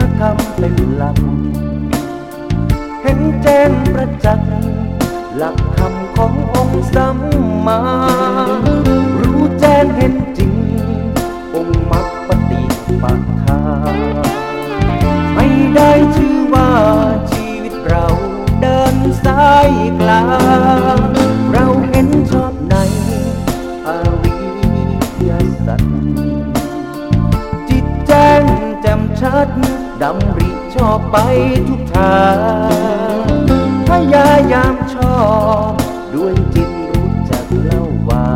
รัก เห็นแจ้งประจักษ์หลักคำขององค์สัมมา รู้แจ้งเห็นจริง องค์มักปฏิปทาไม่ได้ชื่อว่าชีวิตเราเดินสายกลางเราเห็นชอบในอริยสัจจิตแจ้งแจ่มชัด ดำริชอบไปทุกทางพยายามชอบด้วยจิตรู้จักเล่าวา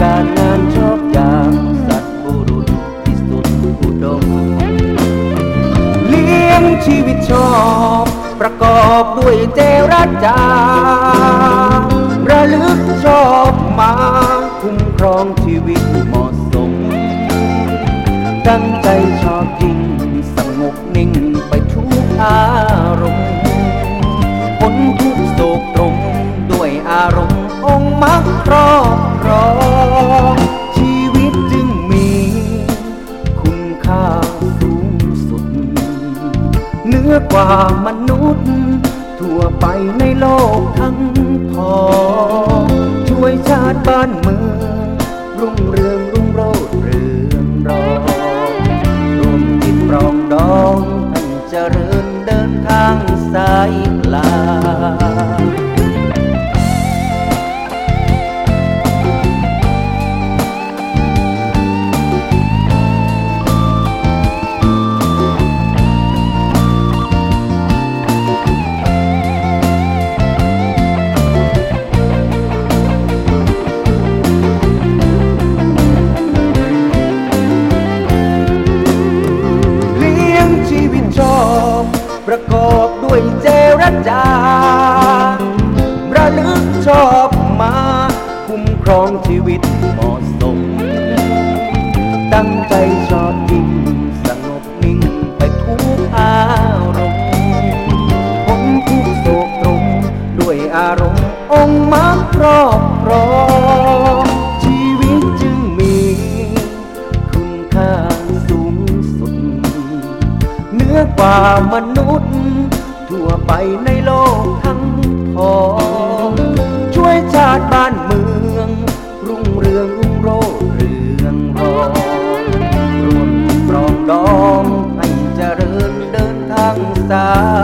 การงานชอบอย่างสัตว์บุรุษที่สุดอุดมเลี้ยงชีวิตชอบประกอบด้วยเจรจาระลึกชอบมาคุ้มครองชีวิตหมาะสม ตั้งใจชอบจริงสงบนิ่งไปทุกอารมณ์พ้นทุกโศกตรมด้วยอารมณ์องค์มักครอบครองชีวิตจึงมี คุณค่าสูงสุดเหนือกว่ามนุษย์ ทั่วไปในโลกทั้งพอ ช่วยชาติบ้านเมือง ทางสายกลา ประกอบด้วยเจรจา ระลึกชอบมา คุ้มครองชีวิตเหมาะสม ตั้งใจชอบจริงสงบนิ่งไปทุกอารมณ์พ้นทุกโศกตรมด้วยอารมณ์องค์มาครอบครอง อ กว่ามนุษย์ ทั่วไปในโลกทั้งทองช่วยชาติบ้านเมือง รุ่งเรืองรุ่งโรจน์เรืองรองรวมปรองดองให้เจริญเดินทางสาย